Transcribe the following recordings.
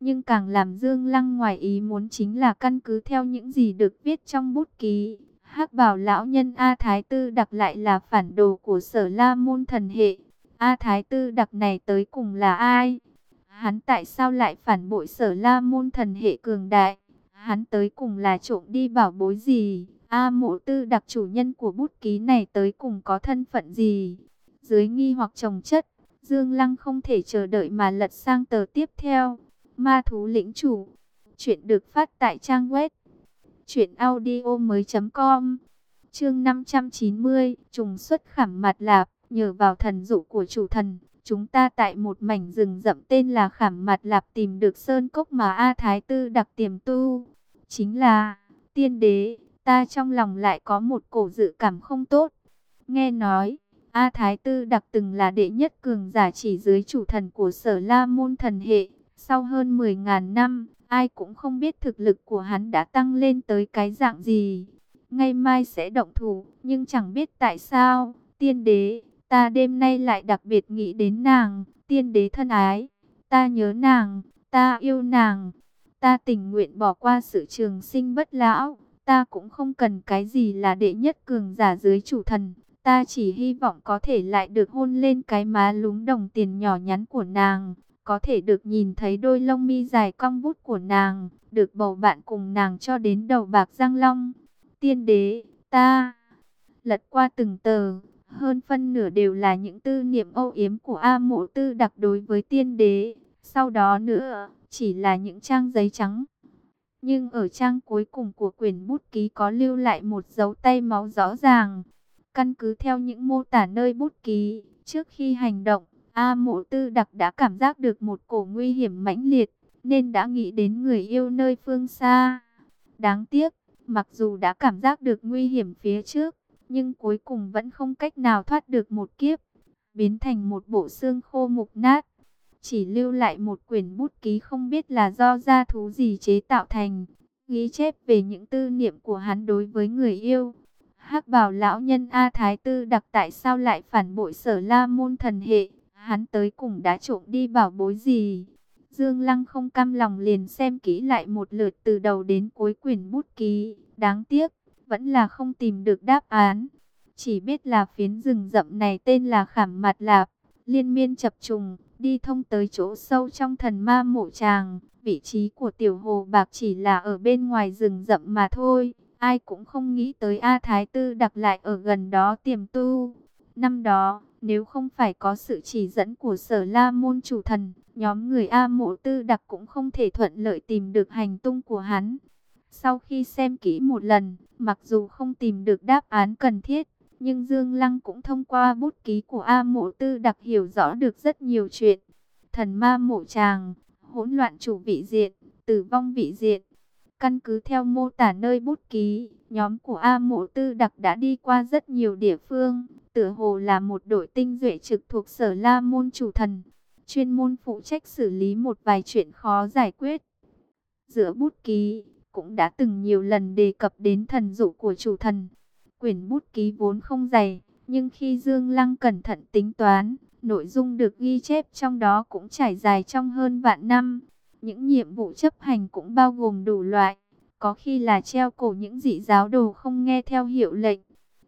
Nhưng càng làm Dương Lăng ngoài ý muốn chính là căn cứ theo những gì được viết trong bút ký. hắc bảo lão nhân A Thái Tư đặc lại là phản đồ của sở la môn thần hệ. A Thái Tư đặc này tới cùng là ai? Hắn tại sao lại phản bội sở la môn thần hệ cường đại? Hắn tới cùng là trộm đi bảo bối gì? A mộ tư đặc chủ nhân của bút ký này tới cùng có thân phận gì? Dưới nghi hoặc trồng chất, Dương Lăng không thể chờ đợi mà lật sang tờ tiếp theo. Ma thú lĩnh chủ. Chuyện được phát tại trang web. Chuyện audio mới com. Chương 590. Trùng xuất khảm mặt lạp. Nhờ vào thần dụ của chủ thần. Chúng ta tại một mảnh rừng rậm tên là khảm mặt lạp tìm được sơn cốc mà A Thái Tư đặc tiềm tu. Chính là, tiên đế. Ta trong lòng lại có một cổ dự cảm không tốt. Nghe nói. A Thái Tư đặc từng là đệ nhất cường giả chỉ dưới chủ thần của sở La Môn thần hệ. Sau hơn 10.000 năm, ai cũng không biết thực lực của hắn đã tăng lên tới cái dạng gì. Ngay mai sẽ động thủ, nhưng chẳng biết tại sao, tiên đế, ta đêm nay lại đặc biệt nghĩ đến nàng, tiên đế thân ái. Ta nhớ nàng, ta yêu nàng, ta tình nguyện bỏ qua sự trường sinh bất lão. Ta cũng không cần cái gì là đệ nhất cường giả dưới chủ thần. Ta chỉ hy vọng có thể lại được hôn lên cái má lúng đồng tiền nhỏ nhắn của nàng có thể được nhìn thấy đôi lông mi dài cong vút của nàng, được bầu bạn cùng nàng cho đến đầu bạc răng long. Tiên đế, ta lật qua từng tờ, hơn phân nửa đều là những tư niệm âu yếm của A Mộ Tư đặc đối với tiên đế. Sau đó nữa, chỉ là những trang giấy trắng. Nhưng ở trang cuối cùng của quyển bút ký có lưu lại một dấu tay máu rõ ràng. Căn cứ theo những mô tả nơi bút ký, trước khi hành động, A mộ tư đặc đã cảm giác được một cổ nguy hiểm mãnh liệt, nên đã nghĩ đến người yêu nơi phương xa. Đáng tiếc, mặc dù đã cảm giác được nguy hiểm phía trước, nhưng cuối cùng vẫn không cách nào thoát được một kiếp, biến thành một bộ xương khô mục nát. Chỉ lưu lại một quyển bút ký không biết là do gia thú gì chế tạo thành, ghi chép về những tư niệm của hắn đối với người yêu. hắc bảo lão nhân A Thái Tư đặc tại sao lại phản bội sở la môn thần hệ Hắn tới cùng đã trộm đi bảo bối gì? Dương Lăng không cam lòng liền xem kỹ lại một lượt từ đầu đến cuối quyển bút ký. Đáng tiếc, vẫn là không tìm được đáp án. Chỉ biết là phiến rừng rậm này tên là Khảm Mặt Lạp, liên miên chập trùng, đi thông tới chỗ sâu trong thần ma mộ tràng. Vị trí của tiểu hồ bạc chỉ là ở bên ngoài rừng rậm mà thôi. Ai cũng không nghĩ tới A Thái Tư đặt lại ở gần đó tiềm tu. Năm đó, nếu không phải có sự chỉ dẫn của sở la môn chủ thần, nhóm người A mộ tư đặc cũng không thể thuận lợi tìm được hành tung của hắn. Sau khi xem kỹ một lần, mặc dù không tìm được đáp án cần thiết, nhưng Dương Lăng cũng thông qua bút ký của A mộ tư đặc hiểu rõ được rất nhiều chuyện. Thần ma mộ tràng, hỗn loạn chủ vị diện, tử vong vị diện. Căn cứ theo mô tả nơi bút ký, nhóm của A mộ tư đặc đã đi qua rất nhiều địa phương, tựa hồ là một đội tinh duệ trực thuộc sở la môn chủ thần, chuyên môn phụ trách xử lý một vài chuyện khó giải quyết. Giữa bút ký, cũng đã từng nhiều lần đề cập đến thần dụ của chủ thần. Quyển bút ký vốn không dày, nhưng khi Dương Lăng cẩn thận tính toán, nội dung được ghi chép trong đó cũng trải dài trong hơn vạn năm. Những nhiệm vụ chấp hành cũng bao gồm đủ loại, có khi là treo cổ những dị giáo đồ không nghe theo hiệu lệnh,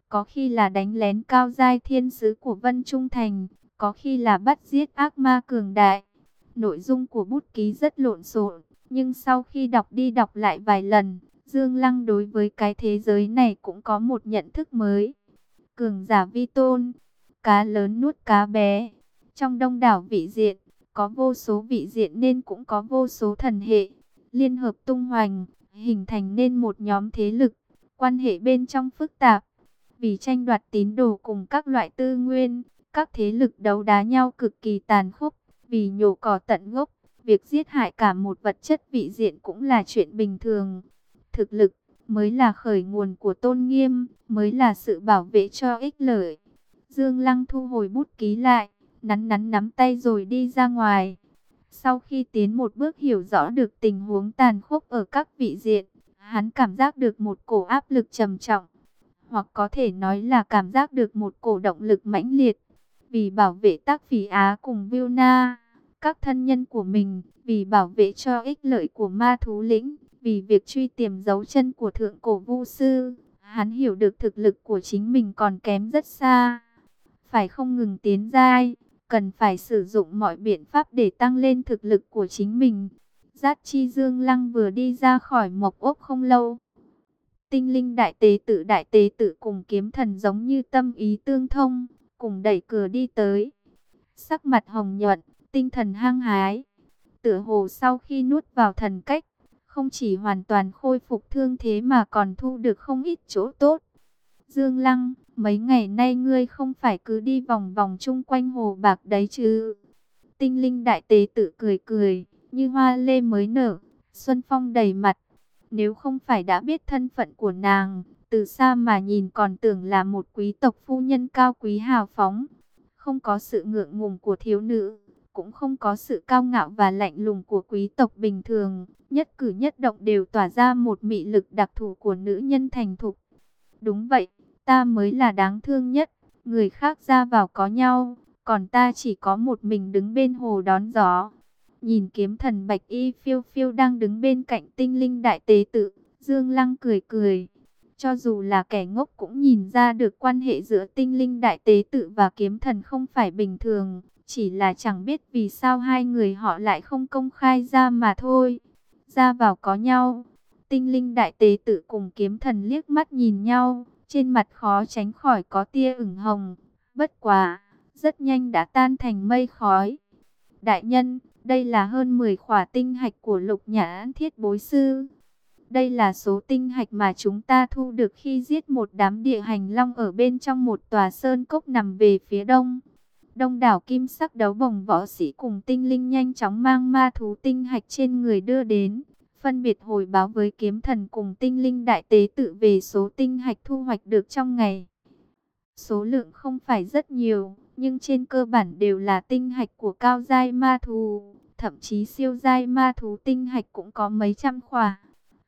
có khi là đánh lén cao giai thiên sứ của Vân Trung Thành, có khi là bắt giết ác ma cường đại. Nội dung của bút ký rất lộn xộn, nhưng sau khi đọc đi đọc lại vài lần, Dương Lăng đối với cái thế giới này cũng có một nhận thức mới. Cường giả vi tôn, cá lớn nuốt cá bé. Trong đông đảo vị diện, có vô số vị diện nên cũng có vô số thần hệ. Liên hợp tung hoành, hình thành nên một nhóm thế lực, quan hệ bên trong phức tạp vì tranh đoạt tín đồ cùng các loại tư nguyên, các thế lực đấu đá nhau cực kỳ tàn khốc, vì nhổ cỏ tận gốc, việc giết hại cả một vật chất vị diện cũng là chuyện bình thường. Thực lực mới là khởi nguồn của tôn nghiêm, mới là sự bảo vệ cho ích lợi. Dương Lăng thu hồi bút ký lại, nắn nắn nắm tay rồi đi ra ngoài. Sau khi tiến một bước hiểu rõ được tình huống tàn khốc ở các vị diện, hắn cảm giác được một cổ áp lực trầm trọng hoặc có thể nói là cảm giác được một cổ động lực mãnh liệt. Vì bảo vệ tác phí Á cùng Vilna, các thân nhân của mình, vì bảo vệ cho ích lợi của ma thú lĩnh, vì việc truy tìm dấu chân của thượng cổ vu sư, hắn hiểu được thực lực của chính mình còn kém rất xa. Phải không ngừng tiến giai, cần phải sử dụng mọi biện pháp để tăng lên thực lực của chính mình. Giác chi dương lăng vừa đi ra khỏi mộc ốc không lâu. Tinh linh đại tế tự đại tế tự cùng kiếm thần giống như tâm ý tương thông, cùng đẩy cửa đi tới. Sắc mặt hồng nhuận, tinh thần hăng hái. Tựa hồ sau khi nuốt vào thần cách, không chỉ hoàn toàn khôi phục thương thế mà còn thu được không ít chỗ tốt. Dương Lăng, mấy ngày nay ngươi không phải cứ đi vòng vòng chung quanh hồ bạc đấy chứ? Tinh linh đại tế tự cười cười, như hoa lê mới nở, xuân phong đầy mặt. Nếu không phải đã biết thân phận của nàng, từ xa mà nhìn còn tưởng là một quý tộc phu nhân cao quý hào phóng. Không có sự ngượng ngùng của thiếu nữ, cũng không có sự cao ngạo và lạnh lùng của quý tộc bình thường. Nhất cử nhất động đều tỏa ra một mị lực đặc thù của nữ nhân thành thục. Đúng vậy, ta mới là đáng thương nhất, người khác ra vào có nhau, còn ta chỉ có một mình đứng bên hồ đón gió. Nhìn kiếm thần Bạch Y phiêu phiêu đang đứng bên cạnh tinh linh đại tế tự, Dương Lăng cười cười. Cho dù là kẻ ngốc cũng nhìn ra được quan hệ giữa tinh linh đại tế tự và kiếm thần không phải bình thường, chỉ là chẳng biết vì sao hai người họ lại không công khai ra mà thôi. Ra vào có nhau, tinh linh đại tế tự cùng kiếm thần liếc mắt nhìn nhau, trên mặt khó tránh khỏi có tia ửng hồng, bất quá, rất nhanh đã tan thành mây khói. Đại nhân, đây là hơn 10 khỏa tinh hạch của lục nhã thiết bối sư. Đây là số tinh hạch mà chúng ta thu được khi giết một đám địa hành long ở bên trong một tòa sơn cốc nằm về phía đông. Đông đảo kim sắc đấu bồng võ sĩ cùng tinh linh nhanh chóng mang ma thú tinh hạch trên người đưa đến. Phân biệt hồi báo với kiếm thần cùng tinh linh đại tế tự về số tinh hạch thu hoạch được trong ngày. Số lượng không phải rất nhiều, nhưng trên cơ bản đều là tinh hạch của cao giai ma thú, thậm chí siêu giai ma thú tinh hạch cũng có mấy trăm khỏa.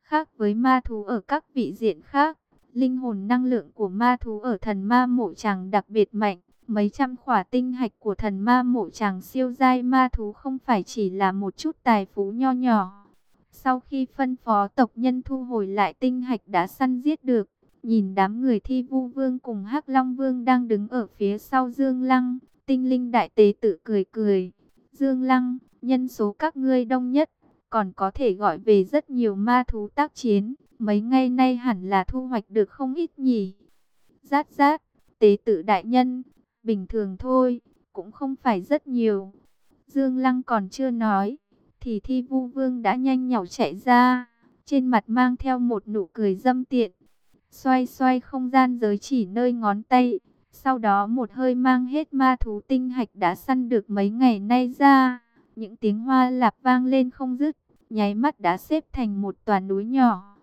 Khác với ma thú ở các vị diện khác, linh hồn năng lượng của ma thú ở thần ma mộ tràng đặc biệt mạnh. Mấy trăm khỏa tinh hạch của thần ma mộ tràng siêu giai ma thú không phải chỉ là một chút tài phú nho nhỏ. Sau khi phân phó tộc nhân thu hồi lại tinh hạch đã săn giết được, nhìn đám người thi vu vương cùng hắc long vương đang đứng ở phía sau Dương Lăng, tinh linh đại tế tự cười cười. Dương Lăng, nhân số các ngươi đông nhất, còn có thể gọi về rất nhiều ma thú tác chiến, mấy ngày nay hẳn là thu hoạch được không ít nhỉ. Rát rát, tế tự đại nhân, bình thường thôi, cũng không phải rất nhiều. Dương Lăng còn chưa nói, thì thi vu vương đã nhanh nhảu chạy ra, trên mặt mang theo một nụ cười dâm tiện. Xoay xoay không gian giới chỉ nơi ngón tay, sau đó một hơi mang hết ma thú tinh hạch đã săn được mấy ngày nay ra. Những tiếng hoa lạp vang lên không dứt, nháy mắt đã xếp thành một tòa núi nhỏ.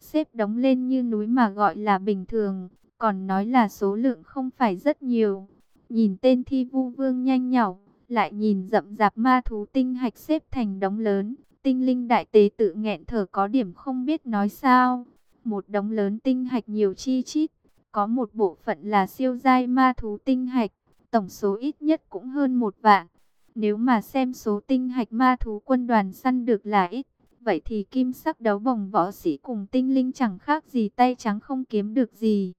Xếp đóng lên như núi mà gọi là bình thường, còn nói là số lượng không phải rất nhiều. Nhìn tên thi vu vương nhanh nhảu, lại nhìn rậm rạp ma thú tinh hạch xếp thành đống lớn. Tinh linh đại tế tự nghẹn thở có điểm không biết nói sao. Một đống lớn tinh hạch nhiều chi chít, có một bộ phận là siêu giai ma thú tinh hạch, tổng số ít nhất cũng hơn một vạn. Nếu mà xem số tinh hạch ma thú quân đoàn săn được là ít, vậy thì kim sắc đấu bồng võ sĩ cùng tinh linh chẳng khác gì tay trắng không kiếm được gì.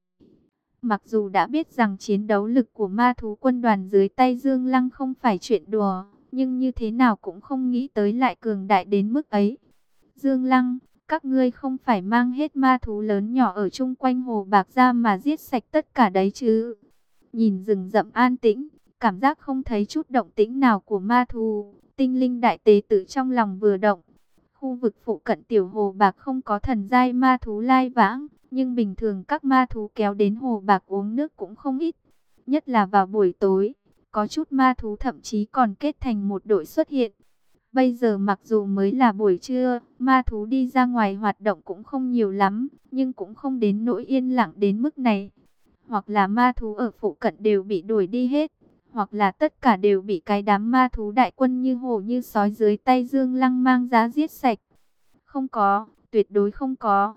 Mặc dù đã biết rằng chiến đấu lực của ma thú quân đoàn dưới tay Dương Lăng không phải chuyện đùa, nhưng như thế nào cũng không nghĩ tới lại cường đại đến mức ấy. Dương Lăng, các ngươi không phải mang hết ma thú lớn nhỏ ở chung quanh hồ bạc ra mà giết sạch tất cả đấy chứ. Nhìn rừng rậm an tĩnh, cảm giác không thấy chút động tĩnh nào của ma thú, tinh linh đại tế tử trong lòng vừa động. Khu vực phụ cận tiểu hồ bạc không có thần giai ma thú lai vãng, nhưng bình thường các ma thú kéo đến hồ bạc uống nước cũng không ít. Nhất là vào buổi tối, có chút ma thú thậm chí còn kết thành một đội xuất hiện. Bây giờ mặc dù mới là buổi trưa, ma thú đi ra ngoài hoạt động cũng không nhiều lắm, nhưng cũng không đến nỗi yên lặng đến mức này. Hoặc là ma thú ở phụ cận đều bị đuổi đi hết, hoặc là tất cả đều bị cái đám ma thú đại quân như hổ như sói dưới tay Dương Lăng mang giá giết sạch. Không có, tuyệt đối không có.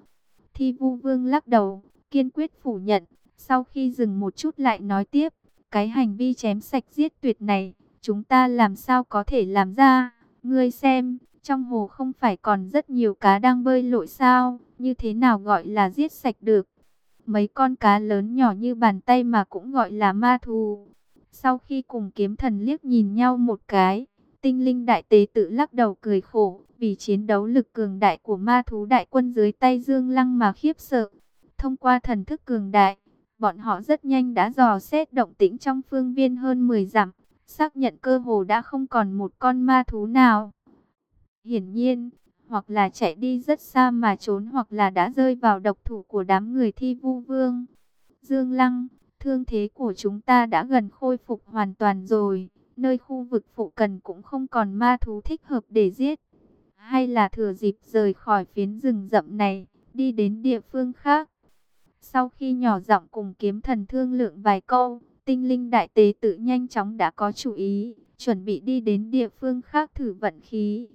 Thi vu vương lắc đầu, kiên quyết phủ nhận. Sau khi dừng một chút lại nói tiếp, cái hành vi chém sạch giết tuyệt này, chúng ta làm sao có thể làm ra? Ngươi xem, trong hồ không phải còn rất nhiều cá đang bơi lội sao? Như thế nào gọi là giết sạch được? Mấy con cá lớn nhỏ như bàn tay mà cũng gọi là ma thú. Sau khi cùng kiếm thần liếc nhìn nhau một cái, tinh linh đại tế tự lắc đầu cười khổ, vì chiến đấu lực cường đại của ma thú đại quân dưới tay Dương Lăng mà khiếp sợ. Thông qua thần thức cường đại, bọn họ rất nhanh đã dò xét động tĩnh trong phương viên hơn 10 dặm, xác nhận cơ hồ đã không còn một con ma thú nào. Hiển nhiên, hoặc là chạy đi rất xa mà trốn hoặc là đã rơi vào độc thủ của đám người thi vu vương. Dương Lăng, thương thế của chúng ta đã gần khôi phục hoàn toàn rồi, nơi khu vực phụ cần cũng không còn ma thú thích hợp để giết. Hay là thừa dịp rời khỏi phiến rừng rậm này, đi đến địa phương khác. Sau khi nhỏ giọng cùng kiếm thần thương lượng vài câu, tinh linh đại tế tự nhanh chóng đã có chủ ý, chuẩn bị đi đến địa phương khác thử vận khí.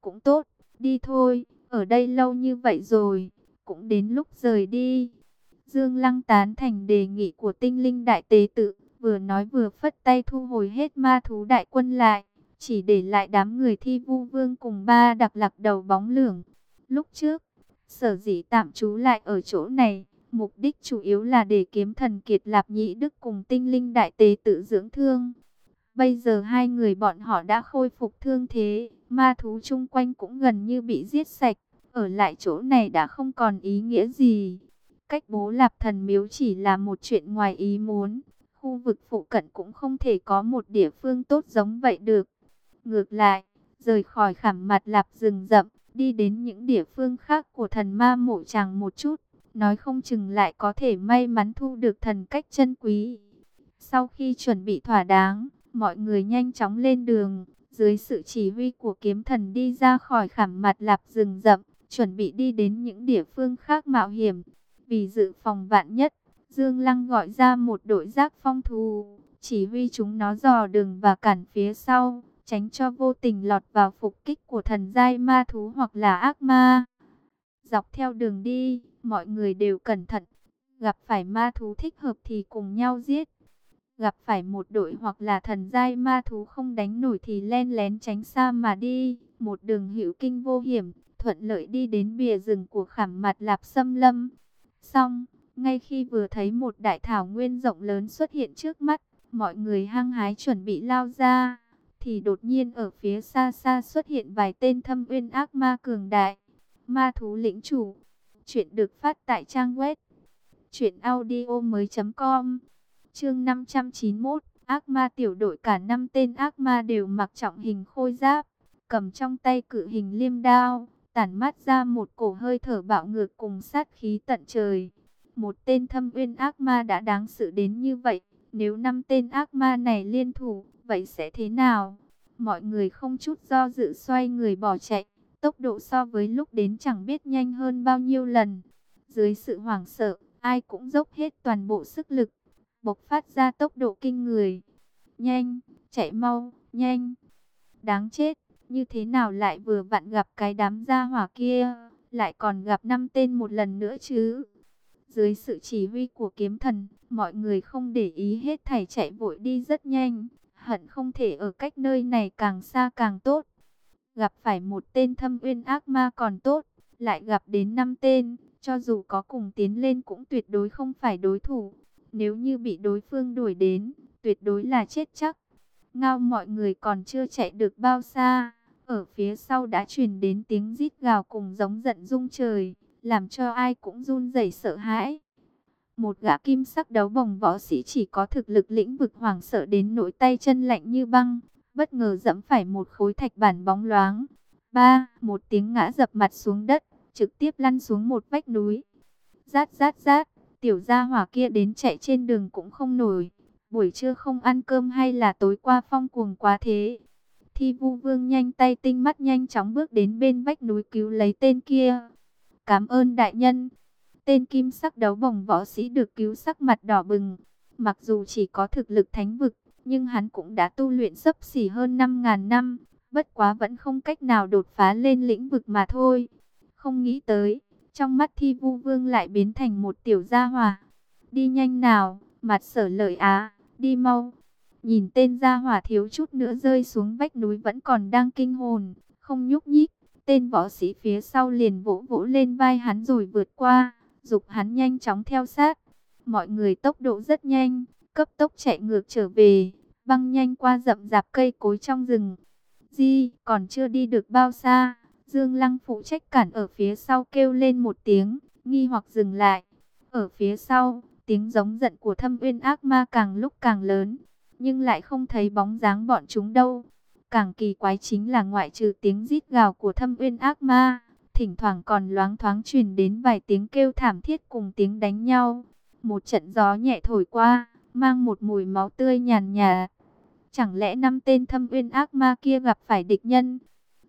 Cũng tốt, đi thôi, ở đây lâu như vậy rồi, cũng đến lúc rời đi. Dương Lăng tán thành đề nghị của tinh linh đại tế tự, vừa nói vừa phất tay thu hồi hết ma thú đại quân lại, chỉ để lại đám người thi vu vương cùng ba đặc lạc đầu bóng lưỡng. Lúc trước, sở dĩ tạm trú lại ở chỗ này, mục đích chủ yếu là để kiếm thần kiệt lạp nhị đức cùng tinh linh đại tế tự dưỡng thương. Bây giờ hai người bọn họ đã khôi phục thương thế, ma thú chung quanh cũng gần như bị giết sạch, ở lại chỗ này đã không còn ý nghĩa gì. Cách bố lạp thần miếu chỉ là một chuyện ngoài ý muốn, khu vực phụ cận cũng không thể có một địa phương tốt giống vậy được. Ngược lại, rời khỏi khảm mặt lạp rừng rậm, đi đến những địa phương khác của thần ma mộ chàng một chút, nói không chừng lại có thể may mắn thu được thần cách chân quý. Sau khi chuẩn bị thỏa đáng, mọi người nhanh chóng lên đường, dưới sự chỉ huy của kiếm thần đi ra khỏi khảm mặt lạp rừng rậm, chuẩn bị đi đến những địa phương khác mạo hiểm. Vì dự phòng vạn nhất, Dương Lăng gọi ra một đội giác phong thù, chỉ huy chúng nó dò đường và cản phía sau, tránh cho vô tình lọt vào phục kích của thần giai ma thú hoặc là ác ma. Dọc theo đường đi, mọi người đều cẩn thận, gặp phải ma thú thích hợp thì cùng nhau giết. Gặp phải một đội hoặc là thần giai ma thú không đánh nổi thì len lén tránh xa mà đi, một đường hữu kinh vô hiểm, thuận lợi đi đến bìa rừng của khảm mặt lạp xâm lâm. Xong, ngay khi vừa thấy một đại thảo nguyên rộng lớn xuất hiện trước mắt, mọi người hăng hái chuẩn bị lao ra, thì đột nhiên ở phía xa xa xuất hiện vài tên thâm uyên ác ma cường đại. Ma thú lĩnh chủ. Chuyện được phát tại trang web truyệnaudiomoi.com. Chương 591, ác ma tiểu đội cả năm tên ác ma đều mặc trọng hình khôi giáp, cầm trong tay cự hình liêm đao, tản mát ra một cổ hơi thở bạo ngược cùng sát khí tận trời. Một tên thâm uyên ác ma đã đáng sự đến như vậy, nếu năm tên ác ma này liên thủ, vậy sẽ thế nào? Mọi người không chút do dự xoay người bỏ chạy, tốc độ so với lúc đến chẳng biết nhanh hơn bao nhiêu lần. Dưới sự hoảng sợ, ai cũng dốc hết toàn bộ sức lực, bộc phát ra tốc độ kinh người. Nhanh, chạy mau, nhanh. Đáng chết, như thế nào lại vừa vặn gặp cái đám gia hỏa kia, lại còn gặp năm tên một lần nữa chứ? Dưới sự chỉ huy của kiếm thần, mọi người không để ý hết thảy chạy vội đi rất nhanh, hận không thể ở cách nơi này càng xa càng tốt. Gặp phải một tên thâm uyên ác ma còn tốt, lại gặp đến năm tên, cho dù có cùng tiến lên cũng tuyệt đối không phải đối thủ. Nếu như bị đối phương đuổi đến, tuyệt đối là chết chắc. Ngao mọi người còn chưa chạy được bao xa, ở phía sau đã truyền đến tiếng rít gào cùng giống giận rung trời, làm cho ai cũng run rẩy sợ hãi. Một gã kim sắc đấu bồng võ sĩ chỉ có thực lực lĩnh vực hoàng sợ đến nỗi tay chân lạnh như băng, bất ngờ dẫm phải một khối thạch bản bóng loáng. Ba, một tiếng ngã dập mặt xuống đất, trực tiếp lăn xuống một vách núi. Rát rát rát, tiểu gia hỏa kia đến chạy trên đường cũng không nổi. Buổi trưa không ăn cơm hay là tối qua phong cuồng quá thế. Thi vu vương nhanh tay tinh mắt nhanh chóng bước đến bên vách núi cứu lấy tên kia. Cảm ơn đại nhân. Tên kim sắc đấu bồng võ sĩ được cứu sắc mặt đỏ bừng. Mặc dù chỉ có thực lực thánh vực, nhưng hắn cũng đã tu luyện sấp xỉ hơn 5.000 năm. Bất quá vẫn không cách nào đột phá lên lĩnh vực mà thôi. Không nghĩ tới, trong mắt thi vu vương lại biến thành một tiểu gia hòa. Đi nhanh nào, mặt sở lợi á, đi mau. Nhìn tên gia hỏa thiếu chút nữa rơi xuống vách núi vẫn còn đang kinh hồn, không nhúc nhích. Tên võ sĩ phía sau liền vỗ vỗ lên vai hắn rồi vượt qua, dục hắn nhanh chóng theo sát. Mọi người tốc độ rất nhanh, cấp tốc chạy ngược trở về, băng nhanh qua rậm rạp cây cối trong rừng. Di, còn chưa đi được bao xa, Dương Lăng phụ trách cản ở phía sau kêu lên một tiếng, nghi hoặc dừng lại. Ở phía sau, tiếng giống giận của thâm uyên ác ma càng lúc càng lớn, nhưng lại không thấy bóng dáng bọn chúng đâu. Càng kỳ quái chính là ngoại trừ tiếng rít gào của thâm uyên ác ma, thỉnh thoảng còn loáng thoáng truyền đến vài tiếng kêu thảm thiết cùng tiếng đánh nhau. Một trận gió nhẹ thổi qua, mang một mùi máu tươi nhàn nhạt. Chẳng lẽ năm tên thâm uyên ác ma kia gặp phải địch nhân?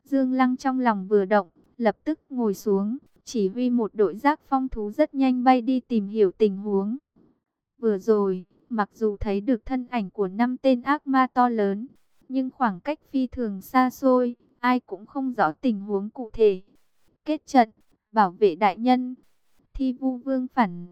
Dương Lăng trong lòng vừa động, lập tức ngồi xuống, chỉ huy một đội giác phong thú rất nhanh bay đi tìm hiểu tình huống. Vừa rồi, mặc dù thấy được thân ảnh của năm tên ác ma to lớn, nhưng khoảng cách phi thường xa xôi, ai cũng không rõ tình huống cụ thể. Kết trận, bảo vệ đại nhân, thi vu vương phản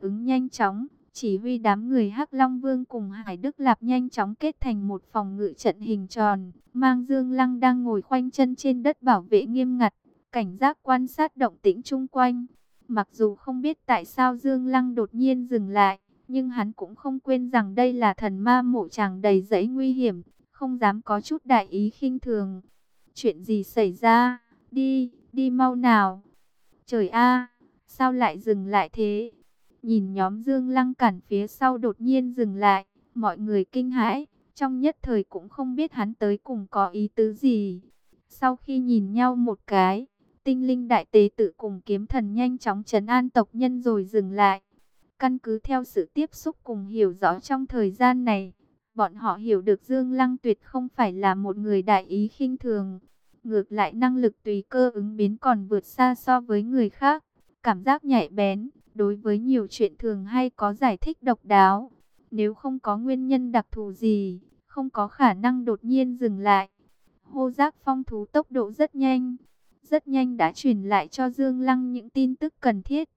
ứng nhanh chóng, chỉ huy đám người Hắc Long Vương cùng Hải Đức Lạp nhanh chóng kết thành một phòng ngự trận hình tròn, mang Dương Lăng đang ngồi khoanh chân trên đất bảo vệ nghiêm ngặt, cảnh giác quan sát động tĩnh chung quanh. Mặc dù không biết tại sao Dương Lăng đột nhiên dừng lại, nhưng hắn cũng không quên rằng đây là thần ma mộ chàng đầy rẫy nguy hiểm, không dám có chút đại ý khinh thường. Chuyện gì xảy ra? Đi, đi mau nào. Trời a, sao lại dừng lại thế? Nhìn nhóm Dương Lăng cản phía sau đột nhiên dừng lại, mọi người kinh hãi, trong nhất thời cũng không biết hắn tới cùng có ý tứ gì. Sau khi nhìn nhau một cái, tinh linh đại tế tự cùng kiếm thần nhanh chóng trấn an tộc nhân rồi dừng lại. Căn cứ theo sự tiếp xúc cùng hiểu rõ trong thời gian này, bọn họ hiểu được Dương Lăng tuyệt không phải là một người đại ý khinh thường. Ngược lại năng lực tùy cơ ứng biến còn vượt xa so với người khác. Cảm giác nhạy bén, đối với nhiều chuyện thường hay có giải thích độc đáo. Nếu không có nguyên nhân đặc thù gì, không có khả năng đột nhiên dừng lại. Hô giác phong thú tốc độ rất nhanh, rất nhanh đã truyền lại cho Dương Lăng những tin tức cần thiết.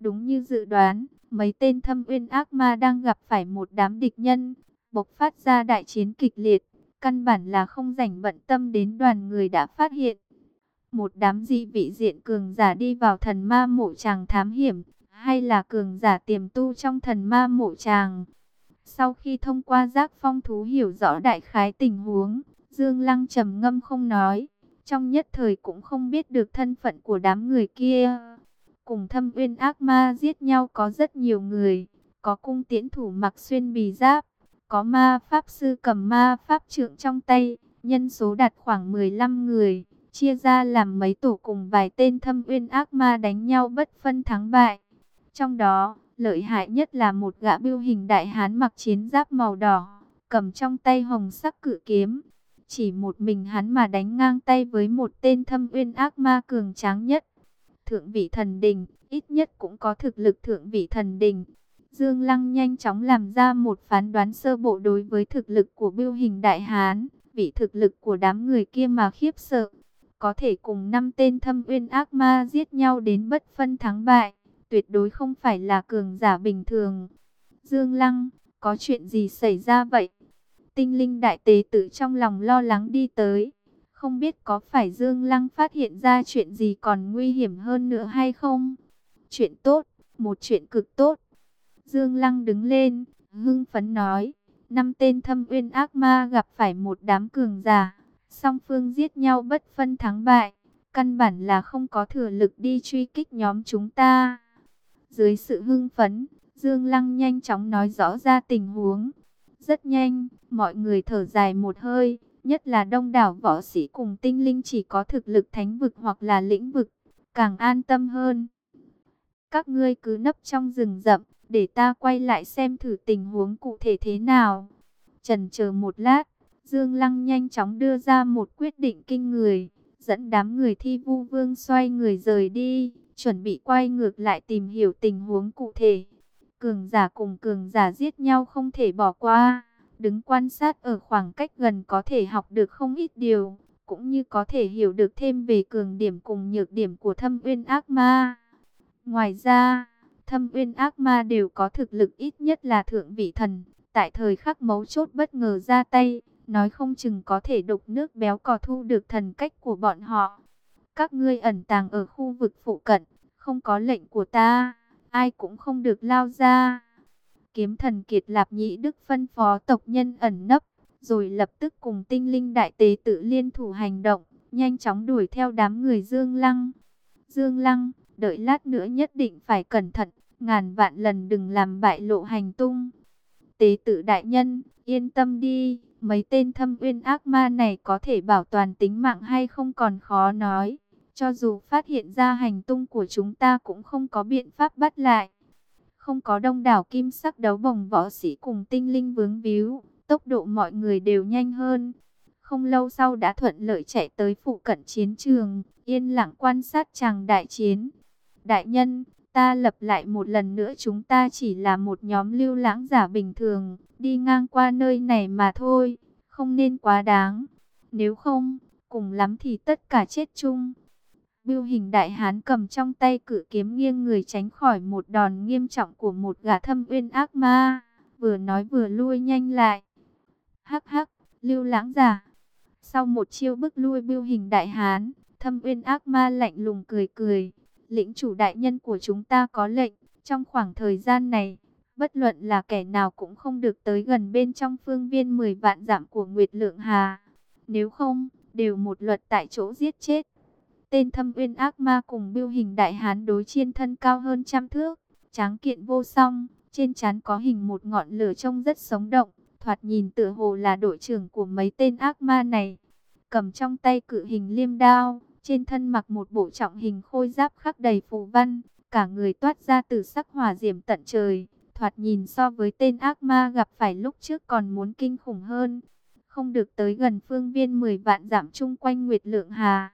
Đúng như dự đoán, mấy tên thâm uyên ác ma đang gặp phải một đám địch nhân, bộc phát ra đại chiến kịch liệt, căn bản là không rảnh bận tâm đến đoàn người đã phát hiện. Một đám dị vị diện cường giả đi vào thần ma mộ tràng thám hiểm, hay là cường giả tiềm tu trong thần ma mộ tràng. Sau khi thông qua giác phong thú hiểu rõ đại khái tình huống, Dương Lăng trầm ngâm không nói, trong nhất thời cũng không biết được thân phận của đám người kia. Cùng thâm uyên ác ma giết nhau có rất nhiều người, có cung tiễn thủ mặc xuyên bì giáp, có ma pháp sư cầm ma pháp trượng trong tay, nhân số đạt khoảng 15 người, chia ra làm mấy tổ cùng vài tên thâm uyên ác ma đánh nhau bất phân thắng bại. Trong đó, lợi hại nhất là một gã biêu hình đại hán mặc chiến giáp màu đỏ, cầm trong tay hồng sắc cự kiếm. Chỉ một mình hắn mà đánh ngang tay với một tên thâm uyên ác ma cường tráng nhất. Thượng vị thần đình, ít nhất cũng có thực lực thượng vị thần đình. Dương Lăng nhanh chóng làm ra một phán đoán sơ bộ đối với thực lực của biêu hình đại hán, vị thực lực của đám người kia mà khiếp sợ. Có thể cùng năm tên thâm uyên ác ma giết nhau đến bất phân thắng bại tuyệt đối không phải là cường giả bình thường. Dương Lăng, có chuyện gì xảy ra vậy? Tinh linh đại tế tử trong lòng lo lắng đi tới. Không biết có phải Dương Lăng phát hiện ra chuyện gì còn nguy hiểm hơn nữa hay không? Chuyện tốt, một chuyện cực tốt. Dương Lăng đứng lên, hưng phấn nói. Năm tên thâm uyên ác ma gặp phải một đám cường giả. Song phương giết nhau bất phân thắng bại. Căn bản là không có thừa lực đi truy kích nhóm chúng ta. Dưới sự hưng phấn, Dương Lăng nhanh chóng nói rõ ra tình huống. Rất nhanh, mọi người thở dài một hơi, nhất là đông đảo võ sĩ cùng tinh linh chỉ có thực lực thánh vực hoặc là lĩnh vực, càng an tâm hơn. Các ngươi cứ nấp trong rừng rậm, để ta quay lại xem thử tình huống cụ thể thế nào. Trần chờ một lát, Dương Lăng nhanh chóng đưa ra một quyết định kinh người, dẫn đám người thi vu vương xoay người rời đi chuẩn bị quay ngược lại tìm hiểu tình huống cụ thể. Cường giả cùng cường giả giết nhau không thể bỏ qua, đứng quan sát ở khoảng cách gần có thể học được không ít điều, cũng như có thể hiểu được thêm về cường điểm cùng nhược điểm của thâm uyên ác ma. Ngoài ra, thâm uyên ác ma đều có thực lực ít nhất là thượng vị thần. Tại thời khắc mấu chốt bất ngờ ra tay, nói không chừng có thể đục nước béo cò thu được thần cách của bọn họ. Các ngươi ẩn tàng ở khu vực phụ cận, không có lệnh của ta, ai cũng không được lao ra. Kiếm thần Kiệt Lạp Nhĩ Đức phân phó tộc nhân ẩn nấp, rồi lập tức cùng tinh linh đại tế tự liên thủ hành động, nhanh chóng đuổi theo đám người Dương Lăng. Dương Lăng, đợi lát nữa nhất định phải cẩn thận, ngàn vạn lần đừng làm bại lộ hành tung. Tế tự đại nhân, yên tâm đi, mấy tên thâm uyên ác ma này có thể bảo toàn tính mạng hay không còn khó nói. Cho dù phát hiện ra hành tung của chúng ta cũng không có biện pháp bắt lại. Không có đông đảo kim sắc đấu bồng võ sĩ cùng tinh linh vướng víu, tốc độ mọi người đều nhanh hơn. Không lâu sau đã thuận lợi chạy tới phụ cận chiến trường, yên lặng quan sát chàng đại chiến. Đại nhân, ta lập lại một lần nữa chúng ta chỉ là một nhóm lưu lãng giả bình thường, đi ngang qua nơi này mà thôi, không nên quá đáng. Nếu không, cùng lắm thì tất cả chết chung. Bưu hình đại hán cầm trong tay cử kiếm nghiêng người tránh khỏi một đòn nghiêm trọng của một gã thâm uyên ác ma, vừa nói vừa lui nhanh lại. Hắc hắc, lưu lãng giả. Sau một chiêu bức lui bưu hình đại hán, thâm uyên ác ma lạnh lùng cười cười. Lĩnh chủ đại nhân của chúng ta có lệnh, trong khoảng thời gian này, bất luận là kẻ nào cũng không được tới gần bên trong phương viên 10 vạn giảm của Nguyệt Lượng Hà. Nếu không, đều một luật tại chỗ giết chết. Tên thâm uyên ác ma cùng biêu hình đại hán đối chiên thân cao hơn trăm thước, tráng kiện vô song, trên trán có hình một ngọn lửa trông rất sống động, thoạt nhìn tựa hồ là đội trưởng của mấy tên ác ma này. Cầm trong tay cự hình liêm đao, trên thân mặc một bộ trọng hình khôi giáp khắc đầy phù văn, cả người toát ra từ sắc hỏa diễm tận trời, thoạt nhìn so với tên ác ma gặp phải lúc trước còn muốn kinh khủng hơn. Không được tới gần phương viên 10 vạn giảm chung quanh Nguyệt Lượng Hà.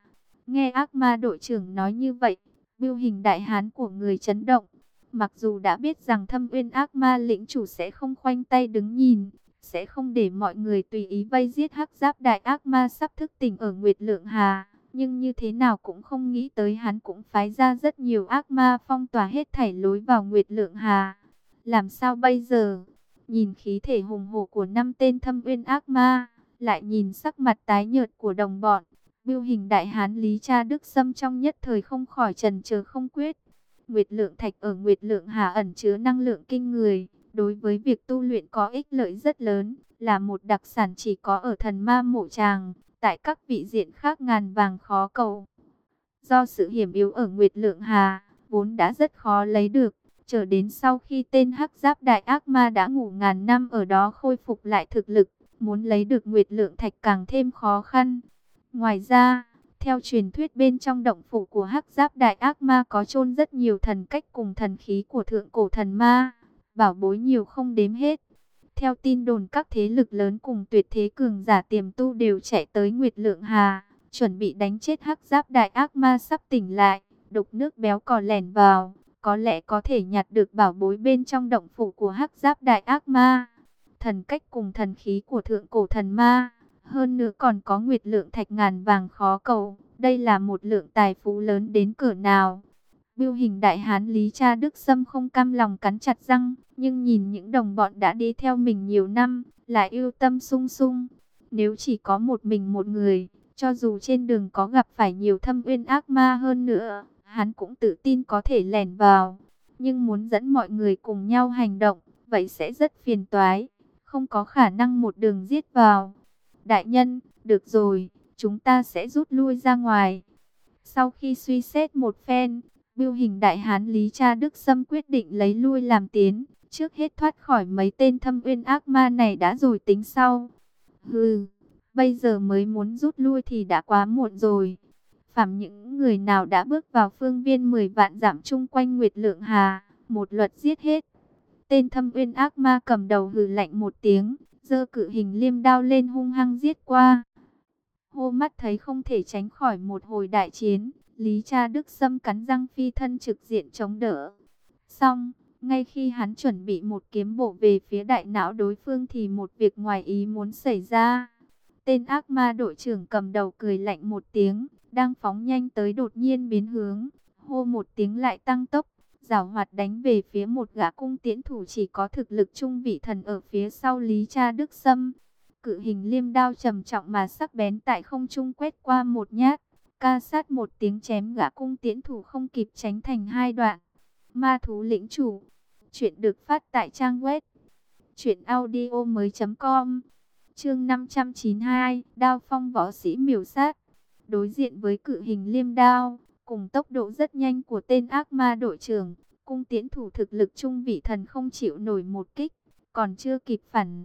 Nghe ác ma đội trưởng nói như vậy, biêu hình đại hán của người chấn động. Mặc dù đã biết rằng thâm uyên ác ma lĩnh chủ sẽ không khoanh tay đứng nhìn, sẽ không để mọi người tùy ý vây giết hắc giáp đại ác ma sắp thức tỉnh ở Nguyệt Lượng Hà. Nhưng như thế nào cũng không nghĩ tới hắn cũng phái ra rất nhiều ác ma phong tỏa hết thảy lối vào Nguyệt Lượng Hà. Làm sao bây giờ? Nhìn khí thể hùng hổ của năm tên thâm uyên ác ma, lại nhìn sắc mặt tái nhợt của đồng bọn. Biêu hình đại hán Lý Cha Đức Sâm trong nhất thời không khỏi trần chờ không quyết. Nguyệt lượng thạch ở Nguyệt lượng hà ẩn chứa năng lượng kinh người, đối với việc tu luyện có ích lợi rất lớn, là một đặc sản chỉ có ở thần ma mộ tràng, tại các vị diện khác ngàn vàng khó cầu. Do sự hiểm yếu ở Nguyệt lượng hà, vốn đã rất khó lấy được, chờ đến sau khi tên hắc giáp đại ác ma đã ngủ ngàn năm ở đó khôi phục lại thực lực, muốn lấy được Nguyệt lượng thạch càng thêm khó khăn. Ngoài ra, theo truyền thuyết bên trong động phủ của hắc giáp đại ác ma có chôn rất nhiều thần cách cùng thần khí của thượng cổ thần ma, bảo bối nhiều không đếm hết. Theo tin đồn các thế lực lớn cùng tuyệt thế cường giả tiềm tu đều chạy tới Nguyệt Lượng Hà, chuẩn bị đánh chết hắc giáp đại ác ma sắp tỉnh lại, đục nước béo cò lẻn vào, có lẽ có thể nhặt được bảo bối bên trong động phủ của hắc giáp đại ác ma. Thần cách cùng thần khí của thượng cổ thần ma hơn nữa còn có nguyệt lượng thạch ngàn vàng khó cầu. Đây là một lượng tài phú lớn đến cỡ nào. Biêu hình đại hán Lý Cha Đức Sâm không cam lòng cắn chặt răng. Nhưng nhìn những đồng bọn đã đi theo mình nhiều năm. Lại yêu tâm sung sung. Nếu chỉ có một mình một người. Cho dù trên đường có gặp phải nhiều thâm uyên ác ma hơn nữa. Hắn cũng tự tin có thể lẻn vào. Nhưng muốn dẫn mọi người cùng nhau hành động. Vậy sẽ rất phiền toái. Không có khả năng một đường giết vào Đại nhân, được rồi, chúng ta sẽ rút lui ra ngoài. Sau khi suy xét một phen, biêu hình đại hán Lý Cha Đức Sâm quyết định lấy lui làm tiến. Trước hết thoát khỏi mấy tên thâm uyên ác ma này đã rồi tính sau. Hừ, bây giờ mới muốn rút lui thì đã quá muộn rồi. Phạm những người nào đã bước vào phương viên 10 vạn giảm chung quanh Nguyệt Lượng Hà, một luật giết hết. Tên thâm uyên ác ma cầm đầu hừ lạnh một tiếng, giơ cự hình liêm đao lên hung hăng giết qua. Hô mắt thấy không thể tránh khỏi một hồi đại chiến, Lý Cha Đức Sâm cắn răng phi thân trực diện chống đỡ. Xong, ngay khi hắn chuẩn bị một kiếm bổ về phía đại não đối phương thì một việc ngoài ý muốn xảy ra. Tên ác ma đội trưởng cầm đầu cười lạnh một tiếng, đang phóng nhanh tới đột nhiên biến hướng, hô một tiếng lại tăng tốc, rào hoạt đánh về phía một gã cung tiễn thủ chỉ có thực lực trung vị thần ở phía sau Lý Cha Đức Sâm. Cự hình liêm đao trầm trọng mà sắc bén tại không trung quét qua một nhát, ca sát một tiếng chém gã cung tiễn thủ không kịp tránh thành hai đoạn. Ma thú lĩnh chủ, chuyện được phát tại trang web audio mới com Chương 592, Đao phong võ sĩ miểu sát. Đối diện với cự hình liêm đao, cùng tốc độ rất nhanh của tên ác ma đội trưởng, cung tiễn thủ thực lực trung vị thần không chịu nổi một kích, còn chưa kịp phản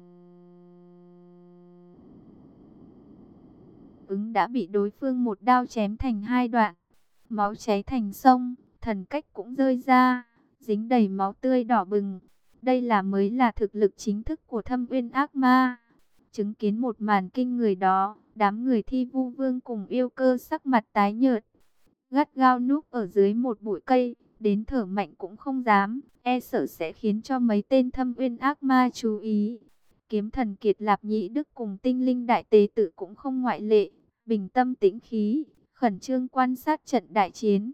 ứng đã bị đối phương một đao chém thành hai đoạn, máu cháy thành sông, thần cách cũng rơi ra, dính đầy máu tươi đỏ bừng. Đây là mới là thực lực chính thức của thâm uyên ác ma. Chứng kiến một màn kinh người đó, đám người thi vu vương cùng yêu cơ sắc mặt tái nhợt, gắt gao núp ở dưới một bụi cây, đến thở mạnh cũng không dám, e sợ sẽ khiến cho mấy tên thâm uyên ác ma chú ý. Kiếm thần Kiệt Lạp Nhĩ Đức cùng tinh linh đại tế tử cũng không ngoại lệ, bình tâm tĩnh khí, khẩn trương quan sát trận đại chiến.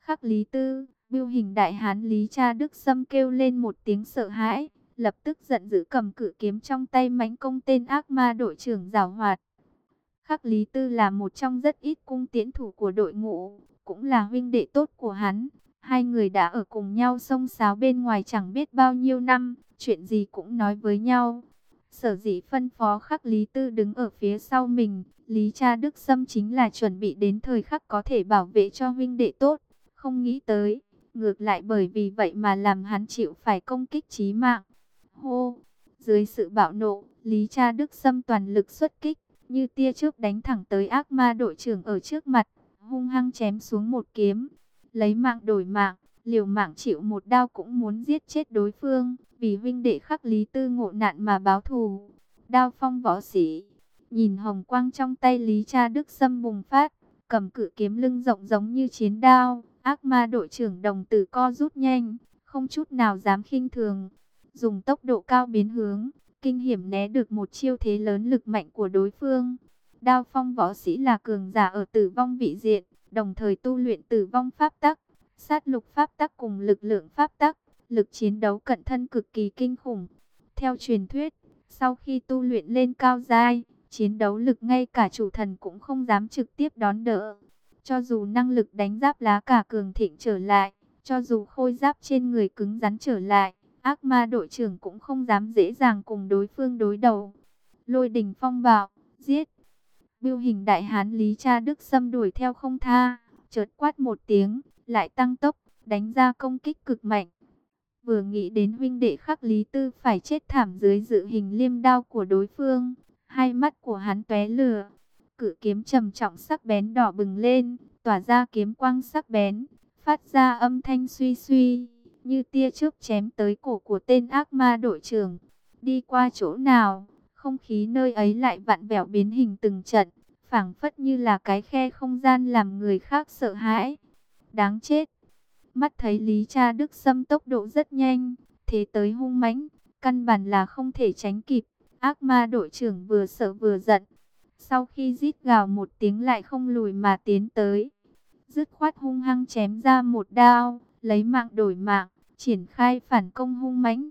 Khắc Lý Tư, biêu hình đại hán Lý Cha Đức Sâm kêu lên một tiếng sợ hãi, lập tức giận dữ cầm cử kiếm trong tay mánh công tên ác ma đội trưởng rào hoạt. Khắc Lý Tư là một trong rất ít cung tiễn thủ của đội ngũ, cũng là huynh đệ tốt của hắn. Hai người đã ở cùng nhau sông sáo bên ngoài chẳng biết bao nhiêu năm, chuyện gì cũng nói với nhau. Sở dĩ phân phó khắc Lý Tư đứng ở phía sau mình, Lý cha Đức Sâm chính là chuẩn bị đến thời khắc có thể bảo vệ cho huynh đệ tốt, không nghĩ tới, ngược lại bởi vì vậy mà làm hắn chịu phải công kích chí mạng. Hô! Dưới sự bạo nộ, Lý cha Đức Sâm toàn lực xuất kích, như tia chớp đánh thẳng tới ác ma đội trưởng ở trước mặt, hung hăng chém xuống một kiếm, lấy mạng đổi mạng, liều mạng chịu một đao cũng muốn giết chết đối phương, vì huynh đệ khắc lý tư ngộ nạn mà báo thù. Đao phong võ sĩ, nhìn hồng quang trong tay Lý Cha Đức Sâm bùng phát, cầm cự kiếm lưng rộng giống như chiến đao, ác ma đội trưởng đồng tử co rút nhanh, không chút nào dám khinh thường, dùng tốc độ cao biến hướng, kinh hiểm né được một chiêu thế lớn lực mạnh của đối phương. Đao phong võ sĩ là cường giả ở tử vong vị diện, đồng thời tu luyện tử vong pháp tắc, sát lục pháp tắc cùng lực lượng pháp tắc, lực chiến đấu cận thân cực kỳ kinh khủng. Theo truyền thuyết, sau khi tu luyện lên cao giai, chiến đấu lực ngay cả chủ thần cũng không dám trực tiếp đón đỡ. Cho dù năng lực đánh giáp lá cả cường thịnh trở lại, cho dù khôi giáp trên người cứng rắn trở lại, ác ma đội trưởng cũng không dám dễ dàng cùng đối phương đối đầu. Lôi đình phong bạo, giết. Biêu hình đại hán Lý Cha Đức xâm đuổi theo không tha, chợt quát một tiếng, lại tăng tốc, đánh ra công kích cực mạnh. Vừa nghĩ đến huynh đệ khắc Lý Tư phải chết thảm dưới dự hình liêm đao của đối phương, hai mắt của hắn tóe lửa. Cự kiếm trầm trọng sắc bén đỏ bừng lên, tỏa ra kiếm quang sắc bén, phát ra âm thanh suy suy, như tia chớp chém tới cổ của tên ác ma đội trưởng. Đi qua chỗ nào, không khí nơi ấy lại vặn vẹo biến hình từng trận, phảng phất như là cái khe không gian làm người khác sợ hãi. Đáng chết. Mắt thấy Lý Cha Đức xâm tốc độ rất nhanh, thế tới hung mãnh, căn bản là không thể tránh kịp. Ác ma đội trưởng vừa sợ vừa giận. Sau khi rít gào một tiếng lại không lùi mà tiến tới. Dứt khoát hung hăng chém ra một đao, lấy mạng đổi mạng, triển khai phản công hung mãnh.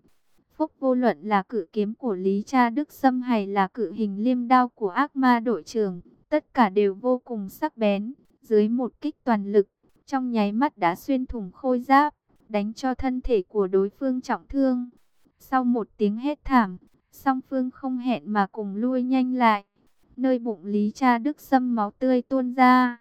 Phúc vô luận là cự kiếm của Lý Cha Đức Sâm hay là cự hình liêm đao của ác ma đội trưởng, tất cả đều vô cùng sắc bén. Dưới một kích toàn lực, trong nháy mắt đã xuyên thủng khôi giáp, đánh cho thân thể của đối phương trọng thương. Sau một tiếng hét thảm, song phương không hẹn mà cùng lui nhanh lại. Nơi bụng Lý Cha Đức Sâm máu tươi tuôn ra,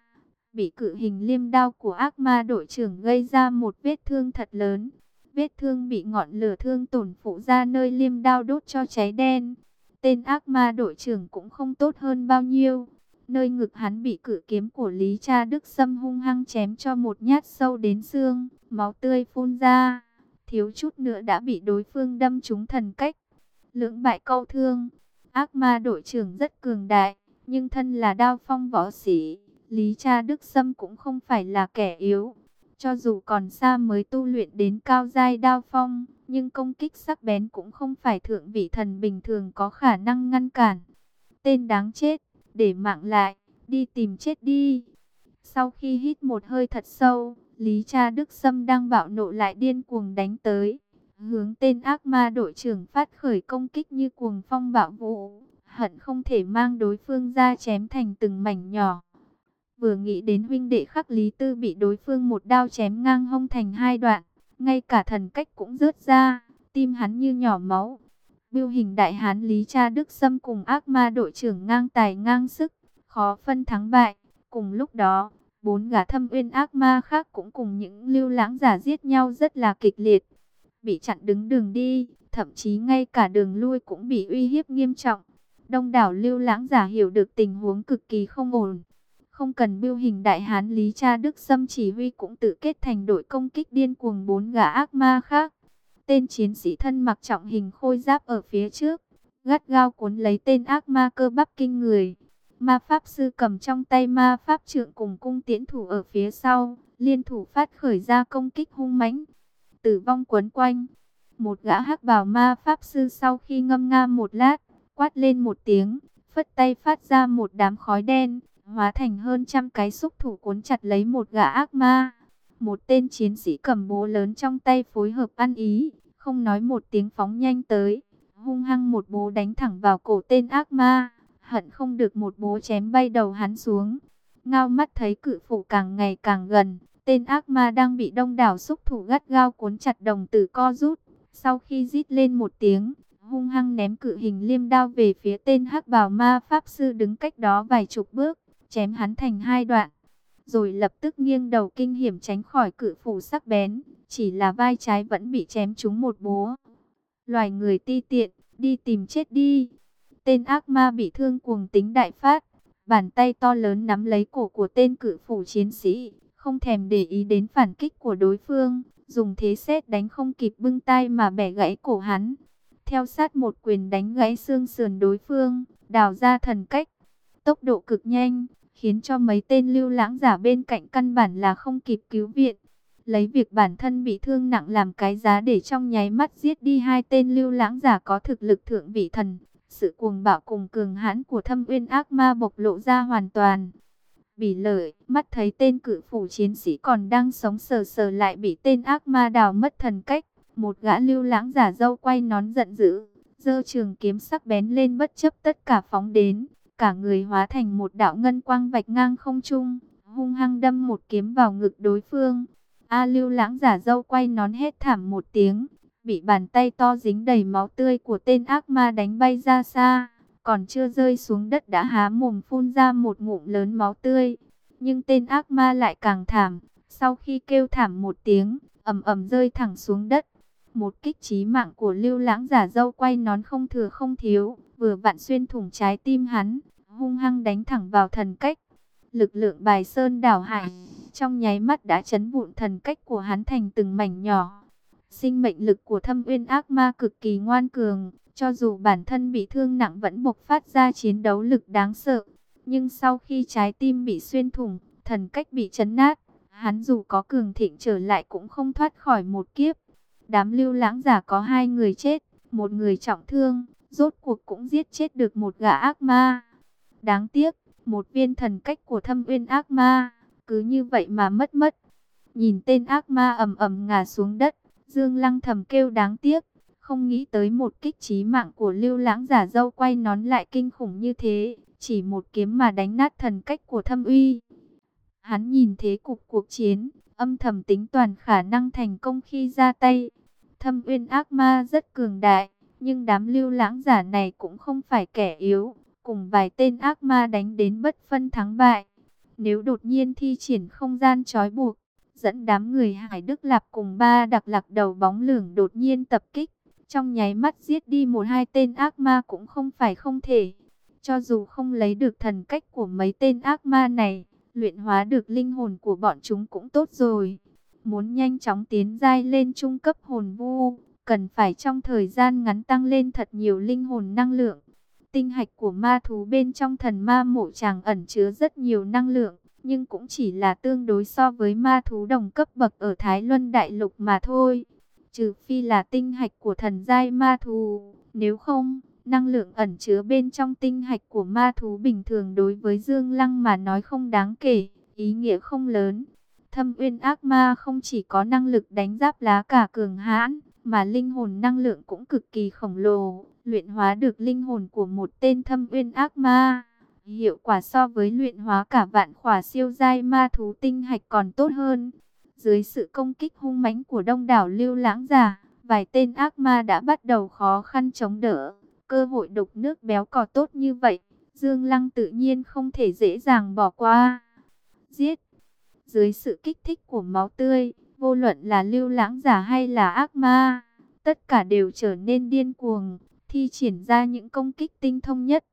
bị cự hình liêm đao của ác ma đội trưởng gây ra một vết thương thật lớn. Vết thương bị ngọn lửa thương tổn phụ ra nơi liêm đao đốt cho cháy đen. Tên ác ma đội trưởng cũng không tốt hơn bao nhiêu. Nơi ngực hắn bị cử kiếm của Lý Cha Đức Sâm hung hăng chém cho một nhát sâu đến xương, máu tươi phun ra. Thiếu chút nữa đã bị đối phương đâm trúng thần cách. Lưỡng bại câu thương, ác ma đội trưởng rất cường đại, nhưng thân là đao phong võ sĩ. Lý Cha Đức Sâm cũng không phải là kẻ yếu, cho dù còn xa mới tu luyện đến cao giai đao phong, nhưng công kích sắc bén cũng không phải thượng vị thần bình thường có khả năng ngăn cản. Tên đáng chết, để mạng lại, đi tìm chết đi. Sau khi hít một hơi thật sâu, Lý Cha Đức Sâm đang bạo nộ lại điên cuồng đánh tới. Hướng tên ác ma đội trưởng phát khởi công kích như cuồng phong bạo vũ. Hận không thể mang đối phương ra chém thành từng mảnh nhỏ. Vừa nghĩ đến huynh đệ khắc Lý Tư bị đối phương một đao chém ngang hông thành hai đoạn. Ngay cả thần cách cũng rớt ra. Tim hắn như nhỏ máu. Biêu hình đại hán Lý Cha Đức Sâm cùng ác ma đội trưởng ngang tài ngang sức. Khó phân thắng bại. Cùng lúc đó bốn gã thâm uyên ác ma khác cũng cùng những lưu lãng giả giết nhau rất là kịch liệt. Bị chặn đứng đường đi, thậm chí ngay cả đường lui cũng bị uy hiếp nghiêm trọng. Đông đảo lưu lãng giả hiểu được tình huống cực kỳ không ổn. Không cần biêu hình đại hán Lý Cha Đức Sâm chỉ huy cũng tự kết thành đội công kích điên cuồng bốn gã ác ma khác. Tên chiến sĩ thân mặc trọng hình khôi giáp ở phía trước, gắt gao cuốn lấy tên ác ma cơ bắp kinh người. Ma Pháp Sư cầm trong tay ma Pháp trượng cùng cung tiễn thủ ở phía sau, liên thủ phát khởi ra công kích hung mãnh. Tử vong quấn quanh, một gã hắc bào ma Pháp Sư sau khi ngâm nga một lát, quát lên một tiếng, phất tay phát ra một đám khói đen, hóa thành hơn trăm cái xúc thủ cuốn chặt lấy một gã ác ma. Một tên chiến sĩ cầm bố lớn trong tay phối hợp ăn ý, không nói một tiếng phóng nhanh tới, hung hăng một bố đánh thẳng vào cổ tên ác ma hận không được một bố chém bay đầu hắn xuống. Ngao mắt thấy cự phủ càng ngày càng gần, tên ác ma đang bị đông đảo xúc thủ gắt gao cuốn chặt đồng tử co rút. Sau khi rít lên một tiếng, hung hăng ném cự hình liêm đao về phía tên hắc bào ma pháp sư đứng cách đó vài chục bước, chém hắn thành hai đoạn. Rồi lập tức nghiêng đầu kinh hiểm tránh khỏi cự phủ sắc bén, chỉ là vai trái vẫn bị chém trúng một búa. Loài người ti tiện, đi tìm chết đi. Tên ác ma bị thương cuồng tính đại phát, bàn tay to lớn nắm lấy cổ của tên cự phủ chiến sĩ, không thèm để ý đến phản kích của đối phương, dùng thế xét đánh không kịp bưng tay mà bẻ gãy cổ hắn. Theo sát một quyền đánh gãy xương sườn đối phương, đào ra thần cách, tốc độ cực nhanh, khiến cho mấy tên lưu lãng giả bên cạnh căn bản là không kịp cứu viện. Lấy việc bản thân bị thương nặng làm cái giá để trong nháy mắt giết đi hai tên lưu lãng giả có thực lực thượng vị thần, sự cuồng bạo cùng cường hãn của thâm uyên ác ma bộc lộ ra hoàn toàn. Bỉ lợi, mắt thấy tên cử phủ chiến sĩ còn đang sống sờ sờ lại bị tên ác ma đào mất thần cách. Một gã lưu lãng giả dâu quay nón giận dữ, dơ trường kiếm sắc bén lên bất chấp tất cả phóng đến. Cả người hóa thành một đạo ngân quang vạch ngang không trung, hung hăng đâm một kiếm vào ngực đối phương. A lưu lãng giả dâu quay nón hết thảm một tiếng, bị bàn tay to dính đầy máu tươi của tên ác ma đánh bay ra xa, còn chưa rơi xuống đất đã há mồm phun ra một ngụm lớn máu tươi. Nhưng tên ác ma lại càng thảm, sau khi kêu thảm một tiếng, ầm ầm rơi thẳng xuống đất. Một kích trí mạng của lưu lãng giả dâu quay nón không thừa không thiếu, vừa vặn xuyên thủng trái tim hắn, hung hăng đánh thẳng vào thần cách. Lực lượng bài sơn đảo hải, trong nháy mắt đã chấn vụn thần cách của hắn thành từng mảnh nhỏ. Sinh mệnh lực của thâm uyên ác ma cực kỳ ngoan cường, cho dù bản thân bị thương nặng vẫn bộc phát ra chiến đấu lực đáng sợ. Nhưng sau khi trái tim bị xuyên thủng, thần cách bị chấn nát, hắn dù có cường thịnh trở lại cũng không thoát khỏi một kiếp. Đám lưu lãng giả có hai người chết, một người trọng thương, rốt cuộc cũng giết chết được một gã ác ma. Đáng tiếc, một viên thần cách của thâm uyên ác ma, cứ như vậy mà mất mất. Nhìn tên ác ma ầm ầm ngả xuống đất, Dương Lăng thầm kêu đáng tiếc, không nghĩ tới một kích trí mạng của lưu lãng giả dâu quay nón lại kinh khủng như thế, chỉ một kiếm mà đánh nát thần cách của thâm uy. Hắn nhìn thế cục cuộc chiến, âm thầm tính toàn khả năng thành công khi ra tay. Thâm uyên ác ma rất cường đại, nhưng đám lưu lãng giả này cũng không phải kẻ yếu, cùng vài tên ác ma đánh đến bất phân thắng bại. Nếu đột nhiên thi triển không gian trói buộc, dẫn đám người Hải Đức Lạp cùng ba đặc lạc đầu bóng lửng đột nhiên tập kích. Trong nháy mắt giết đi một hai tên ác ma cũng không phải không thể. Cho dù không lấy được thần cách của mấy tên ác ma này, luyện hóa được linh hồn của bọn chúng cũng tốt rồi. Muốn nhanh chóng tiến giai lên trung cấp hồn vu, cần phải trong thời gian ngắn tăng lên thật nhiều linh hồn năng lượng. Tinh hạch của ma thú bên trong thần ma mộ chàng ẩn chứa rất nhiều năng lượng nhưng cũng chỉ là tương đối so với ma thú đồng cấp bậc ở Thái Luân Đại Lục mà thôi. Trừ phi là tinh hạch của thần giai ma thú, nếu không, năng lượng ẩn chứa bên trong tinh hạch của ma thú bình thường đối với Dương Lăng mà nói không đáng kể, ý nghĩa không lớn. Thâm uyên ác ma không chỉ có năng lực đánh giáp lá cả cường hãn, mà linh hồn năng lượng cũng cực kỳ khổng lồ, luyện hóa được linh hồn của một tên thâm uyên ác ma. Hiệu quả so với luyện hóa cả vạn khỏa siêu giai ma thú tinh hạch còn tốt hơn. Dưới sự công kích hung mãnh của đông đảo lưu lãng giả, vài tên ác ma đã bắt đầu khó khăn chống đỡ. Cơ hội đục nước béo cò tốt như vậy, Dương Lăng tự nhiên không thể dễ dàng bỏ qua. Giết! Dưới sự kích thích của máu tươi, vô luận là lưu lãng giả hay là ác ma, tất cả đều trở nên điên cuồng, thi triển ra những công kích tinh thông nhất.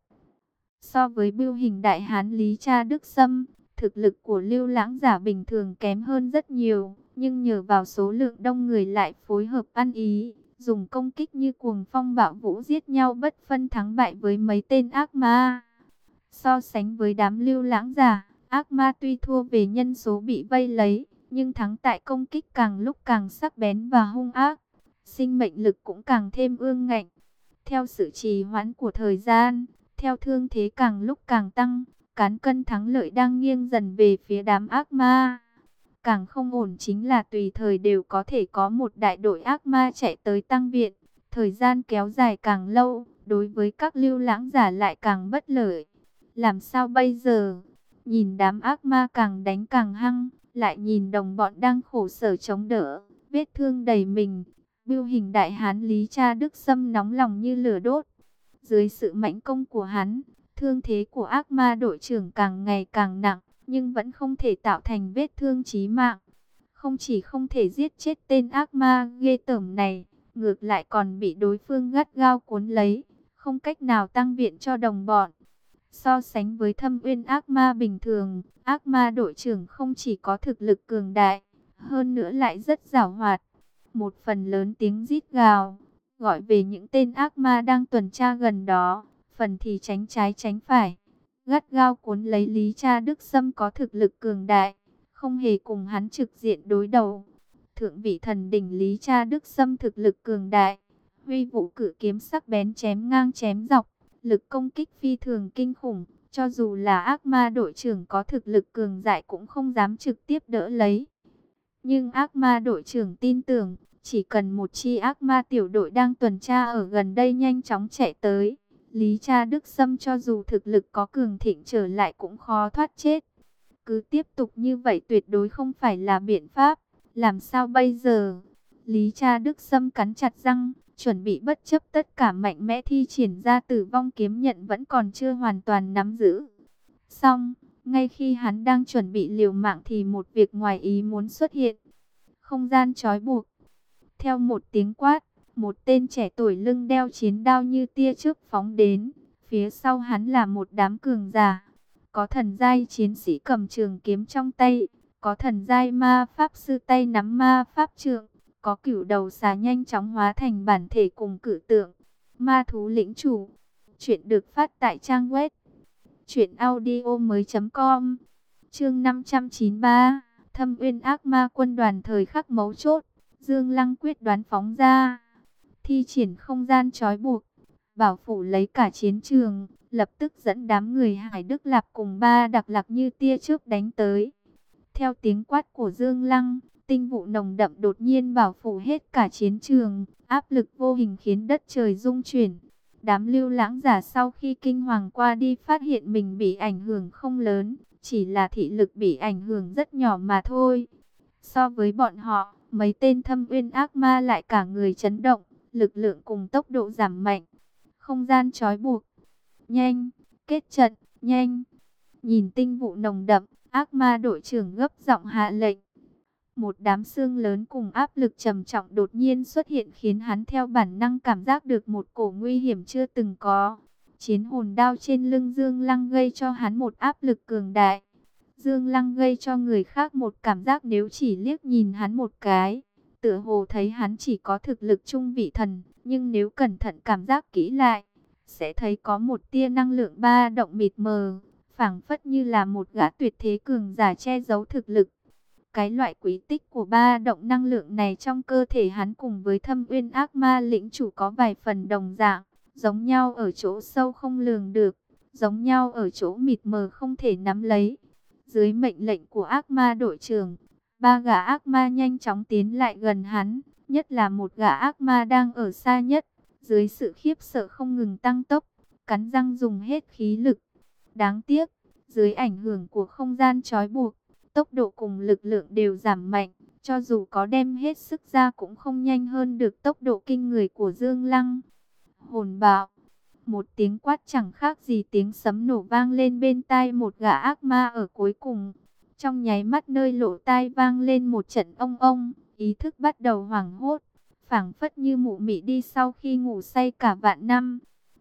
So với bưu hình đại hán Lý Cha Đức Sâm, thực lực của lưu lãng giả bình thường kém hơn rất nhiều, nhưng nhờ vào số lượng đông người lại phối hợp ăn ý, dùng công kích như cuồng phong bạo vũ giết nhau bất phân thắng bại với mấy tên ác ma. So sánh với đám lưu lãng giả, ác ma tuy thua về nhân số bị vây lấy, nhưng thắng tại công kích càng lúc càng sắc bén và hung ác, sinh mệnh lực cũng càng thêm ương ngạnh. Theo sự trì hoãn của thời gian, theo thương thế càng lúc càng tăng, cán cân thắng lợi đang nghiêng dần về phía đám ác ma. Càng không ổn chính là tùy thời đều có thể có một đại đội ác ma chạy tới tăng viện. Thời gian kéo dài càng lâu, đối với các lưu lãng giả lại càng bất lợi. Làm sao bây giờ? Nhìn đám ác ma càng đánh càng hăng, lại nhìn đồng bọn đang khổ sở chống đỡ, vết thương đầy mình. Biêu hình đại hán Lý Cha Đức Sâm nóng lòng như lửa đốt. Dưới sự mãnh công của hắn, thương thế của ác ma đội trưởng càng ngày càng nặng, nhưng vẫn không thể tạo thành vết thương chí mạng. Không chỉ không thể giết chết tên ác ma ghê tởm này, ngược lại còn bị đối phương gắt gao cuốn lấy, không cách nào tăng viện cho đồng bọn. So sánh với thâm uyên ác ma bình thường, ác ma đội trưởng không chỉ có thực lực cường đại, hơn nữa lại rất giảo hoạt. Một phần lớn tiếng rít gào, gọi về những tên ác ma đang tuần tra gần đó, phần thì tránh trái tránh phải. Gắt gao cuốn lấy Lý Cha Đức Sâm có thực lực cường đại, không hề cùng hắn trực diện đối đầu. Thượng vị thần đỉnh Lý Cha Đức Sâm thực lực cường đại, huy vũ cử kiếm sắc bén chém ngang chém dọc, lực công kích phi thường kinh khủng, cho dù là ác ma đội trưởng có thực lực cường đại cũng không dám trực tiếp đỡ lấy. Nhưng ác ma đội trưởng tin tưởng, chỉ cần một chi ác ma tiểu đội đang tuần tra ở gần đây nhanh chóng chạy tới. Lý cha Đức Sâm cho dù thực lực có cường thịnh trở lại cũng khó thoát chết. Cứ tiếp tục như vậy tuyệt đối không phải là biện pháp. Làm sao bây giờ? Lý cha Đức Sâm cắn chặt răng, chuẩn bị bất chấp tất cả mạnh mẽ thi triển ra tử vong kiếm nhận vẫn còn chưa hoàn toàn nắm giữ. Xong, ngay khi hắn đang chuẩn bị liều mạng thì một việc ngoài ý muốn xuất hiện. Không gian trói buộc. Theo một tiếng quát, một tên trẻ tuổi lưng đeo chiến đao như tia chớp phóng đến. Phía sau hắn là một đám cường giả. Có thần giai chiến sĩ cầm trường kiếm trong tay. Có thần giai ma pháp sư tay nắm ma pháp trượng có cửu đầu xà nhanh chóng hóa thành bản thể cùng cử tượng. Ma thú lĩnh chủ. Chuyện được phát tại trang web. Chuyện audio mới com. Chương 593. Thâm uyên ác ma quân đoàn thời khắc mấu chốt. Dương Lăng quyết đoán phóng ra. Thi triển không gian trói buộc. Bảo phủ lấy cả chiến trường. Lập tức dẫn đám người Hải Đức Lạp cùng ba đặc lạc như tia trước đánh tới. Theo tiếng quát của Dương Lăng, Tinh vụ nồng đậm đột nhiên bảo phủ hết cả chiến trường, áp lực vô hình khiến đất trời rung chuyển. Đám lưu lãng giả sau khi kinh hoàng qua đi phát hiện mình bị ảnh hưởng không lớn, chỉ là thị lực bị ảnh hưởng rất nhỏ mà thôi. So với bọn họ, mấy tên thâm uyên ác ma lại cả người chấn động, lực lượng cùng tốc độ giảm mạnh. Không gian trói buộc. Nhanh, kết trận, nhanh. Nhìn tinh vụ nồng đậm, ác ma đội trưởng gấp giọng hạ lệnh. Một đám xương lớn cùng áp lực trầm trọng đột nhiên xuất hiện khiến hắn theo bản năng cảm giác được một cổ nguy hiểm chưa từng có. Chiến hồn đao trên lưng Dương Lăng gây cho hắn một áp lực cường đại. Dương Lăng gây cho người khác một cảm giác nếu chỉ liếc nhìn hắn một cái. Tựa hồ thấy hắn chỉ có thực lực trung vị thần, nhưng nếu cẩn thận cảm giác kỹ lại, sẽ thấy có một tia năng lượng ba động mịt mờ, phảng phất như là một gã tuyệt thế cường giả che giấu thực lực. Cái loại quý tích của ba động năng lượng này trong cơ thể hắn cùng với thâm uyên ác ma lĩnh chủ có vài phần đồng dạng, giống nhau ở chỗ sâu không lường được, giống nhau ở chỗ mịt mờ không thể nắm lấy. Dưới mệnh lệnh của ác ma đội trưởng, Ba gã ác ma nhanh chóng tiến lại gần hắn, nhất là một gã ác ma đang ở xa nhất, dưới sự khiếp sợ không ngừng tăng tốc, cắn răng dùng hết khí lực. Đáng tiếc, dưới ảnh hưởng của không gian trói buộc, tốc độ cùng lực lượng đều giảm mạnh, cho dù có đem hết sức ra cũng không nhanh hơn được tốc độ kinh người của Dương Lăng. Hồn bạo, một tiếng quát chẳng khác gì tiếng sấm nổ vang lên bên tai một gã ác ma ở cuối cùng. Trong nháy mắt nơi lộ tai vang lên một trận ông ông, ý thức bắt đầu hoảng hốt, phảng phất như mụ mị đi sau khi ngủ say cả vạn năm.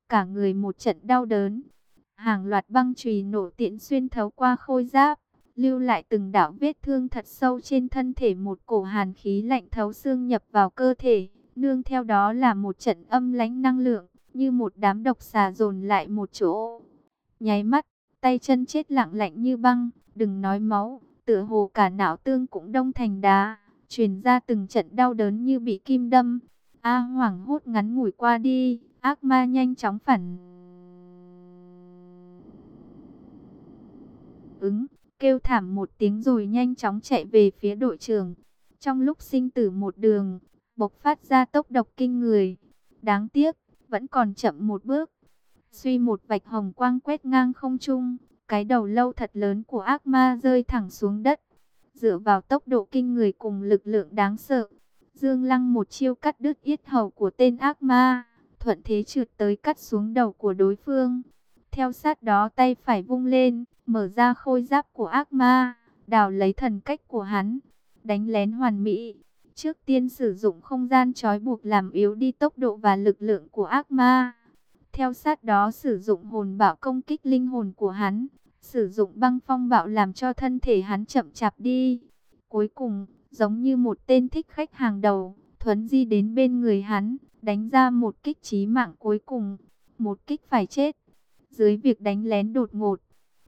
Cả người một trận đau đớn, hàng loạt băng chùy nổ tiện xuyên thấu qua khôi giáp, lưu lại từng đạo vết thương thật sâu trên thân thể một cổ hàn khí lạnh thấu xương nhập vào cơ thể, nương theo đó là một trận âm lãnh năng lượng, như một đám độc xà dồn lại một chỗ. Nháy mắt, tay chân chết lặng lạnh như băng, đừng nói máu, tựa hồ cả não tương cũng đông thành đá, truyền ra từng trận đau đớn như bị kim đâm. A hoảng hốt ngắn ngủi qua đi, ác ma nhanh chóng phản ứng, kêu thảm một tiếng rồi nhanh chóng chạy về phía đội trưởng. Trong lúc sinh tử một đường, bộc phát ra tốc độc kinh người. Đáng tiếc, vẫn còn chậm một bước. Suy một vạch hồng quang quét ngang không trung, cái đầu lâu thật lớn của ác ma rơi thẳng xuống đất. Dựa vào tốc độ kinh người cùng lực lượng đáng sợ, Dương Lăng một chiêu cắt đứt yết hầu của tên ác ma, thuận thế trượt tới cắt xuống đầu của đối phương. Theo sát đó tay phải vung lên, mở ra khôi giáp của ác ma, đào lấy thần cách của hắn, đánh lén hoàn mỹ. Trước tiên sử dụng không gian trói buộc làm yếu đi tốc độ và lực lượng của ác ma. Theo sát đó sử dụng hồn bảo công kích linh hồn của hắn, sử dụng băng phong bạo làm cho thân thể hắn chậm chạp đi. Cuối cùng, giống như một tên thích khách hàng đầu, thuấn di đến bên người hắn, đánh ra một kích chí mạng cuối cùng, một kích phải chết. Dưới việc đánh lén đột ngột,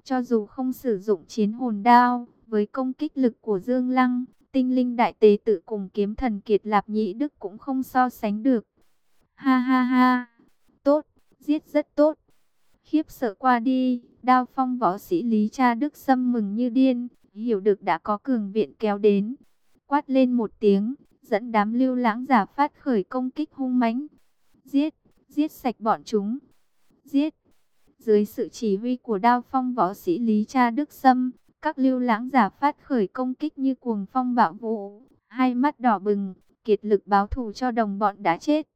cho dù không sử dụng chiến hồn đao, với công kích lực của Dương Lăng, tinh linh đại tế tự cùng kiếm thần kiệt lạp nhị đức cũng không so sánh được. Ha ha ha, tốt, giết rất tốt. Khiếp sợ qua đi, đao phong võ sĩ Lý Cha Đức Sâm mừng như điên, hiểu được đã có cường viện kéo đến. Quát lên một tiếng, dẫn đám lưu lãng giả phát khởi công kích hung mãnh. Giết, giết sạch bọn chúng. Giết. Dưới sự chỉ huy của đao phong võ sĩ Lý Cha Đức Sâm, các lưu lãng giả phát khởi công kích như cuồng phong bạo vũ, hai mắt đỏ bừng, kiệt lực báo thù cho đồng bọn đã chết.